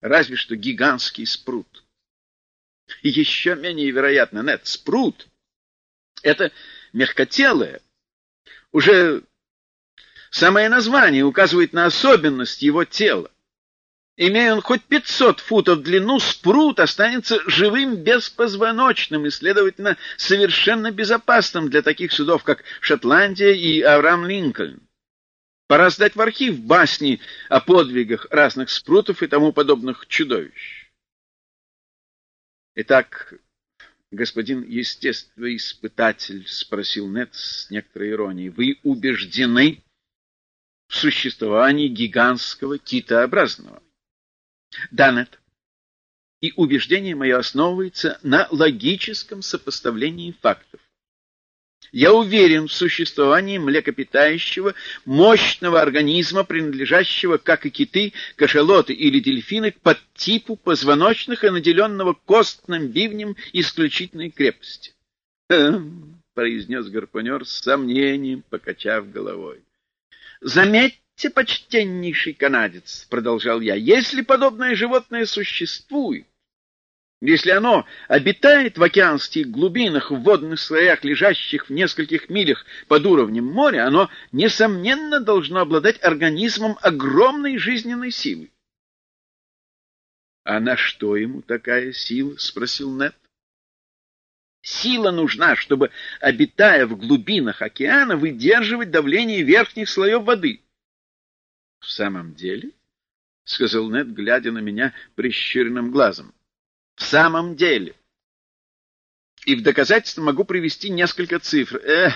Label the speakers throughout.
Speaker 1: разве что гигантский спрут. Еще менее вероятно, нет, спрут — это мягкотелое, уже самое название указывает на особенность его тела. Имея он хоть 500 футов в длину, спрут останется живым беспозвоночным и, следовательно, совершенно безопасным для таких судов, как Шотландия и Авраам Линкольн. Пора сдать в архив басни о подвигах разных спрутов и тому подобных чудовищ. Итак, господин естествоиспытатель, — спросил Нет с некоторой иронией, — вы убеждены в существовании гигантского китообразного? Да, Нет. И убеждение мое основывается на логическом сопоставлении фактов. Я уверен в существовании млекопитающего, мощного организма, принадлежащего, как и киты, кашалоты или дельфины, к подтипу позвоночных и наделенного костным бивнем исключительной крепости. «Хм», — произнес гарпунер с сомнением, покачав головой. «Заметьте, почтеннейший канадец», — продолжал я, — «если подобное животное существует, если оно обитает в океанских глубинах, в водных слоях, лежащих в нескольких милях под уровнем моря, оно, несомненно, должно обладать организмом огромной жизненной силы. — А на что ему такая сила? — спросил Нет. Сила нужна, чтобы, обитая в глубинах океана, выдерживать давление верхних слоев воды. — В самом деле? — сказал Нет, глядя на меня прищуренным глазом. Самом деле. И в доказательство могу привести несколько цифр. Эх,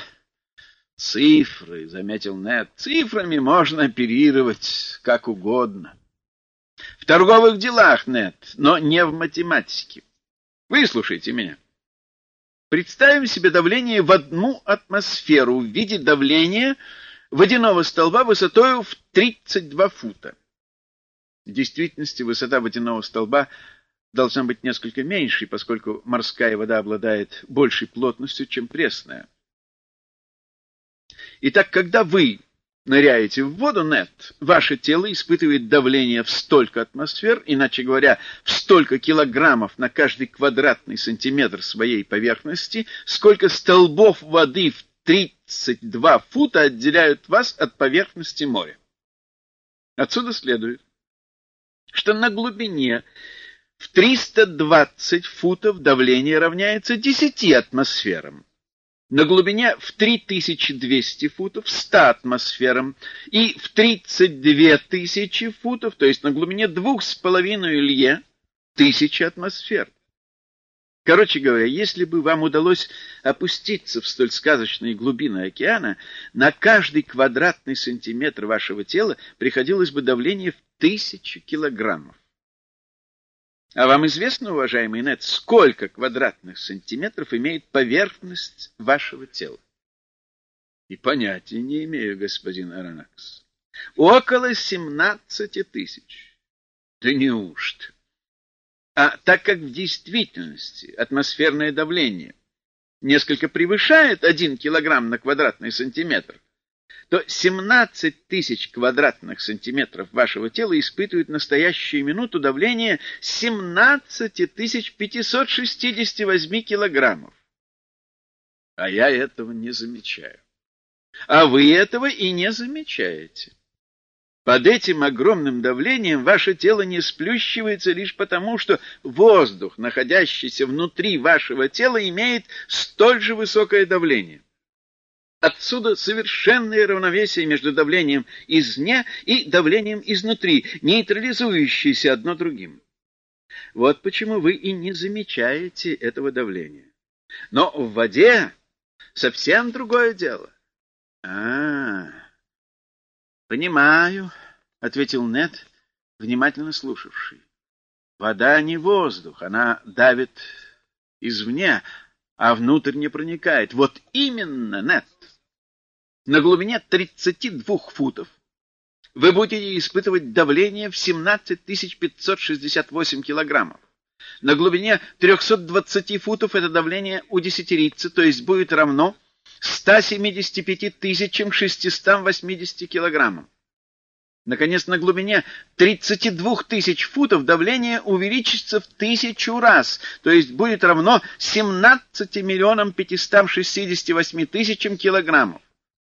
Speaker 1: цифры, заметил Нед. Цифрами можно оперировать как угодно. В торговых делах, Нед, но не в математике. Выслушайте меня. Представим себе давление в одну атмосферу в виде давления водяного столба высотой в 32 фута. В действительности высота водяного столба должна быть несколько меньшей, поскольку морская вода обладает большей плотностью, чем пресная. Итак, когда вы ныряете в воду, нет, ваше тело испытывает давление в столько атмосфер, иначе говоря, в столько килограммов на каждый квадратный сантиметр своей поверхности, сколько столбов воды в 32 фута отделяют вас от поверхности моря. Отсюда следует, что на глубине в 320 футов давление равняется 10 атмосферам. На глубине в 3200 футов 100 атмосферам и в 32 тысячи футов, то есть на глубине двух с половиной лье, тысячи атмосфер. Короче говоря, если бы вам удалось опуститься в столь сказочные глубины океана, на каждый квадратный сантиметр вашего тела приходилось бы давление в тысячу килограммов. А вам известно, уважаемый Нед, сколько квадратных сантиметров имеет поверхность вашего тела? И понятия не имею, господин Аронакс. Около семнадцати тысяч. Да неужто? А так как в действительности атмосферное давление несколько превышает один килограмм на квадратный сантиметр, то 17 тысяч квадратных сантиметров вашего тела испытывают настоящую минуту давление 17 тысяч 568 килограммов. А я этого не замечаю. А вы этого и не замечаете. Под этим огромным давлением ваше тело не сплющивается лишь потому, что воздух, находящийся внутри вашего тела, имеет столь же высокое давление. Отсюда совершенное равновесие между давлением извне и давлением изнутри, нейтрализующееся одно другим. Вот почему вы и не замечаете этого давления. Но в воде совсем другое дело. — А, понимаю, — ответил Нед, внимательно слушавший. — Вода не воздух, она давит извне, а внутрь не проникает. Вот именно, Нед на глубине 32 футов вы будете испытывать давление в 17 568 килограммов. На глубине 320 футов это давление удесятерится, то есть будет равно 175 680 килограммам. Наконец, на глубине 32 тысяч футов давление увеличится в тысячу раз, то есть будет равно 17 миллионам 568 тысячам килограммов.